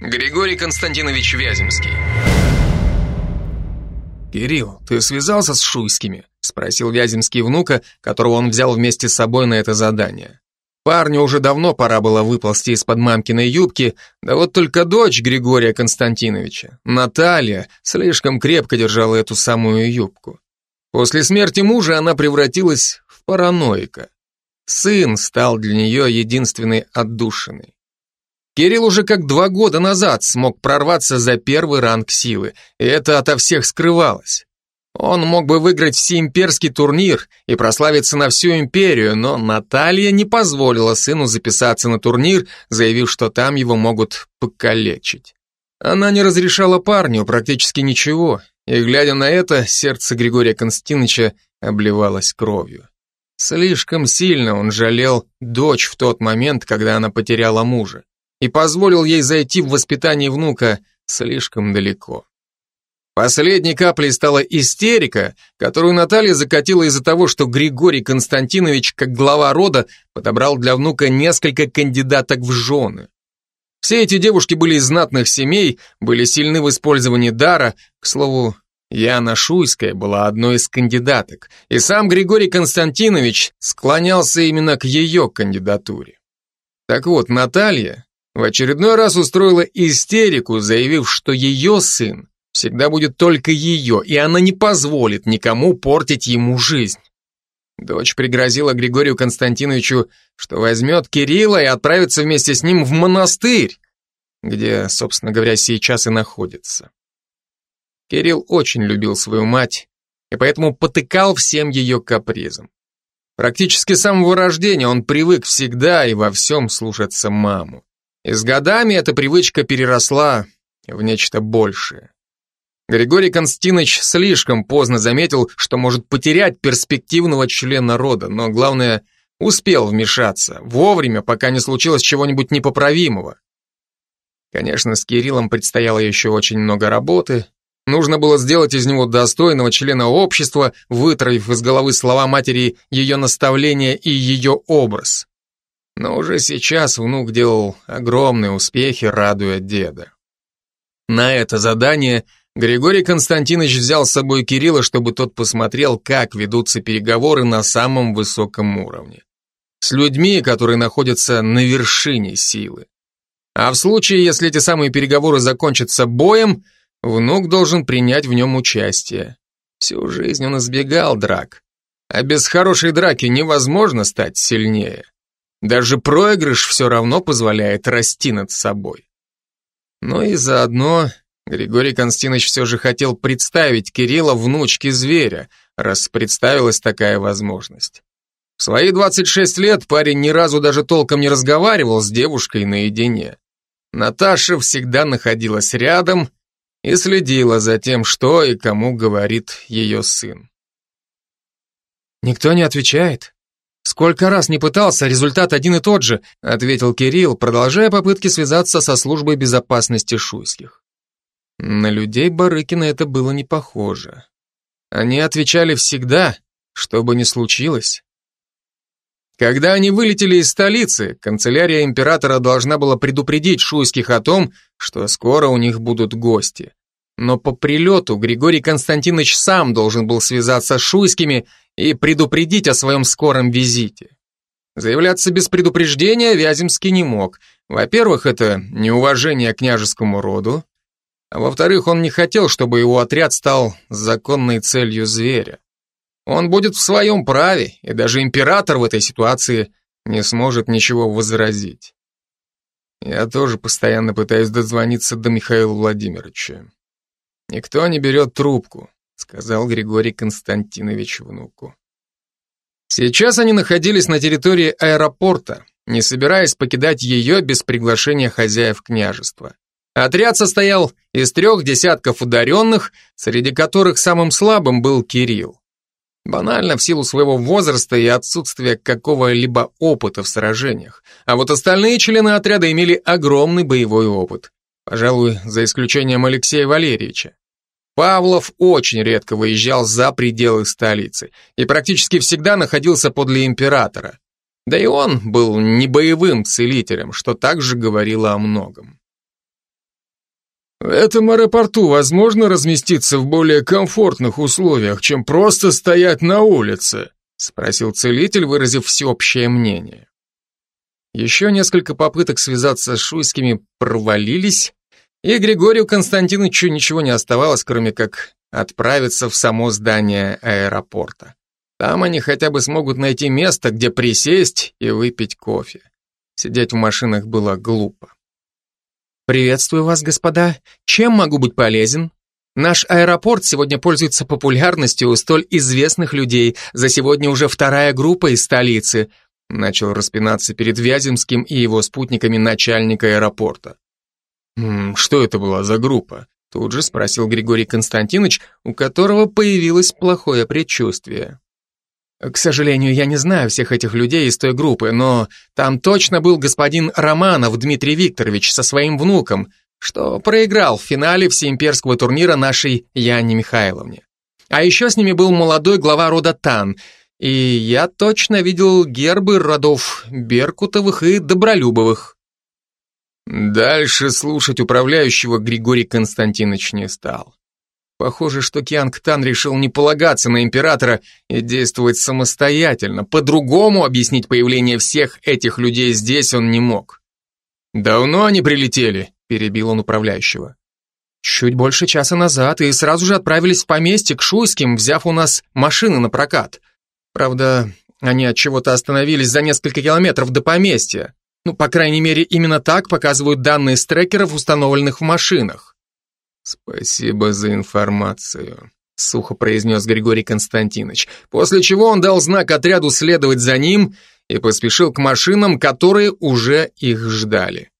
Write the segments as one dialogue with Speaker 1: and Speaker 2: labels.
Speaker 1: Григорий Константинович Вяземский.
Speaker 2: «Кирилл, ты связался с Шуйскими?» — спросил Вяземский внука, которого он взял вместе с собой на это задание. Парню уже давно пора было выползти из-под мамкиной юбки, да вот только дочь Григория Константиновича, Наталья, слишком крепко держала эту самую юбку. После смерти мужа она превратилась в параноика. Сын стал для нее единственной отдушиной. Кирилл уже как два года назад смог прорваться за первый ранг силы, и это ото всех скрывалось. Он мог бы выиграть всеимперский турнир и прославиться на всю империю, но Наталья не позволила сыну записаться на турнир, заявив, что там его могут покалечить. Она не разрешала парню практически ничего, и, глядя на это, сердце Григория Константиновича обливалось кровью. Слишком сильно он жалел дочь в тот момент, когда она потеряла мужа и позволил ей зайти в воспитание внука слишком далеко. Последней каплей стала истерика, которую Наталья закатила из-за того, что Григорий Константинович, как глава рода, подобрал для внука несколько кандидаток в жены. Все эти девушки были из знатных семей, были сильны в использовании дара. К слову, Яна Шуйская была одной из кандидаток, и сам Григорий Константинович склонялся именно к ее кандидатуре. Так вот, Наталья в очередной раз устроила истерику, заявив, что ее сын всегда будет только ее, и она не позволит никому портить ему жизнь. Дочь пригрозила Григорию Константиновичу, что возьмет Кирилла и отправится вместе с ним в монастырь, где, собственно говоря, сейчас и находится. Кирилл очень любил свою мать и поэтому потыкал всем ее капризом. Практически с самого рождения он привык всегда и во всем слушаться маму. И с годами эта привычка переросла в нечто большее. Григорий Константинович слишком поздно заметил, что может потерять перспективного члена рода, но главное, успел вмешаться, вовремя, пока не случилось чего-нибудь непоправимого. Конечно, с Кириллом предстояло еще очень много работы. Нужно было сделать из него достойного члена общества, вытравив из головы слова матери ее наставления и ее образ. Но уже сейчас внук делал огромные успехи, радуя деда. На это задание Григорий Константинович взял с собой Кирилла, чтобы тот посмотрел, как ведутся переговоры на самом высоком уровне. С людьми, которые находятся на вершине силы. А в случае, если эти самые переговоры закончатся боем, внук должен принять в нем участие. Всю жизнь он избегал драк. А без хорошей драки невозможно стать сильнее. Даже проигрыш все равно позволяет расти над собой. Но и заодно Григорий Константинович все же хотел представить Кирилла внучке зверя, раз представилась такая возможность. В свои 26 лет парень ни разу даже толком не разговаривал с девушкой наедине. Наташа всегда находилась рядом и следила за тем, что и кому говорит ее сын.
Speaker 3: «Никто не отвечает?» «Сколько раз не пытался, результат один и тот же», ответил Кирилл, продолжая попытки связаться со службой безопасности Шуйских. На людей Барыкина это было не похоже. Они отвечали всегда, что бы ни случилось. Когда они вылетели из столицы, канцелярия императора должна была предупредить Шуйских о том, что скоро у них будут гости. Но по прилету Григорий Константинович сам должен был связаться с Шуйскими и предупредить о своем скором визите. Заявляться без предупреждения Вяземский не мог. Во-первых, это неуважение к княжескому роду, а во-вторых, он не хотел, чтобы его отряд стал законной целью зверя. Он будет в своем праве, и даже император в этой ситуации не сможет ничего возразить. Я тоже постоянно пытаюсь дозвониться до Михаила Владимировича. Никто не берет трубку сказал Григорий Константинович внуку. Сейчас они находились на территории аэропорта, не собираясь покидать ее без приглашения хозяев княжества. Отряд состоял из трех десятков ударенных, среди которых самым слабым был Кирилл. Банально в силу своего возраста и отсутствия какого-либо опыта в сражениях. А вот остальные члены отряда имели огромный боевой опыт. Пожалуй, за исключением Алексея Валерьевича. Павлов очень редко выезжал за пределы столицы и практически всегда находился подле императора. Да и он был не боевым целителем, что также говорило о многом. В этом аэропорту возможно разместиться в более комфортных условиях, чем просто стоять на улице, спросил целитель, выразив всеобщее мнение. Еще несколько попыток связаться с Шуйскими провалились, и Григорию Константиновичу ничего не оставалось, кроме как отправиться в само здание аэропорта. Там они хотя бы смогут найти место, где присесть и выпить кофе. Сидеть в машинах было глупо. «Приветствую вас, господа. Чем могу быть полезен?» Наш аэропорт сегодня пользуется популярностью у столь известных людей. За сегодня уже вторая группа из столицы. Начал распинаться перед Вяземским и его спутниками начальник аэропорта. «М -м, «Что это была за группа?» Тут же спросил Григорий Константинович, у которого появилось плохое предчувствие. К сожалению, я не знаю всех этих людей из той группы, но там точно был господин Романов Дмитрий Викторович со своим внуком, что проиграл в финале всеимперского турнира нашей Яне Михайловне. А еще с ними был молодой глава рода Тан, и я точно видел гербы родов Беркутовых и Добролюбовых. Дальше слушать управляющего Григорий Константинович не стал. Похоже, что Кианг Тан решил не полагаться на императора и действовать самостоятельно. По-другому объяснить появление всех этих людей здесь он не мог. «Давно они прилетели?» – перебил он управляющего. «Чуть больше часа назад, и сразу же отправились в поместье к Шуйским, взяв у нас машины на прокат. Правда, они от чего-то остановились за несколько километров до поместья. Ну, по крайней мере, именно так показывают данные с трекеров, установленных в машинах. «Спасибо за информацию», — сухо произнес Григорий Константинович, после чего он дал знак отряду следовать за ним и поспешил к машинам, которые уже их ждали.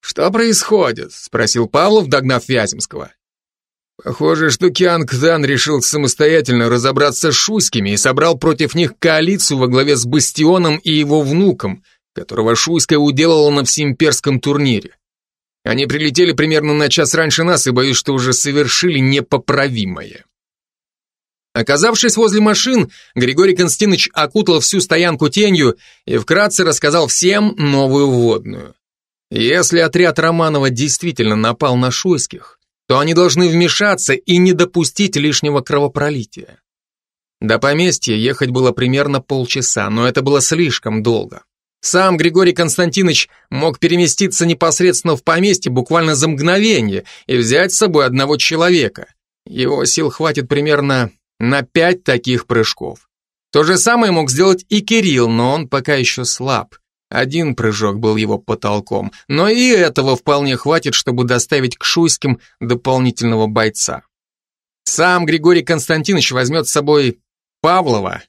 Speaker 3: «Что происходит?» — спросил Павлов, догнав Вяземского. Похоже, что Киан Кдан решил самостоятельно разобраться с Шуйскими и собрал против них коалицию во главе с Бастионом и его внуком, которого Шуйская уделала на всеимперском турнире. Они прилетели примерно на час раньше нас и боюсь, что уже совершили непоправимое. Оказавшись возле машин, Григорий Константинович окутал всю стоянку тенью и вкратце рассказал всем новую вводную. Если отряд Романова действительно напал на Шуйских, то они должны вмешаться и не допустить лишнего кровопролития. До поместья ехать было примерно полчаса, но это было слишком долго. Сам Григорий Константинович мог переместиться непосредственно в поместье буквально за мгновение и взять с собой одного человека. Его сил хватит примерно на пять таких прыжков. То же самое мог сделать и Кирилл, но он пока еще слаб. Один прыжок был его потолком, но и этого вполне хватит, чтобы доставить к Шуйским дополнительного бойца. Сам Григорий Константинович возьмет с собой Павлова,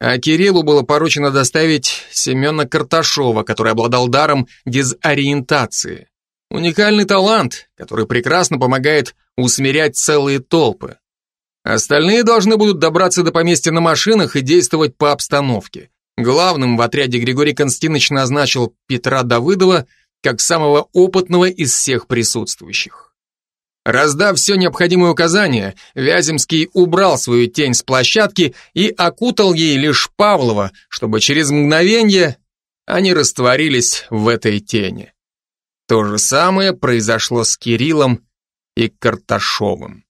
Speaker 3: а Кириллу было поручено доставить Семена Карташова, который обладал даром дезориентации. Уникальный талант, который прекрасно помогает усмирять целые толпы. Остальные должны будут добраться до поместья на машинах и действовать по обстановке. Главным в отряде Григорий Константинович назначил Петра Давыдова как самого опытного из всех присутствующих. Раздав все необходимые указания, Вяземский убрал свою тень с площадки и окутал ей лишь Павлова, чтобы через мгновение они растворились в этой тени. То же самое произошло с Кириллом и Карташовым.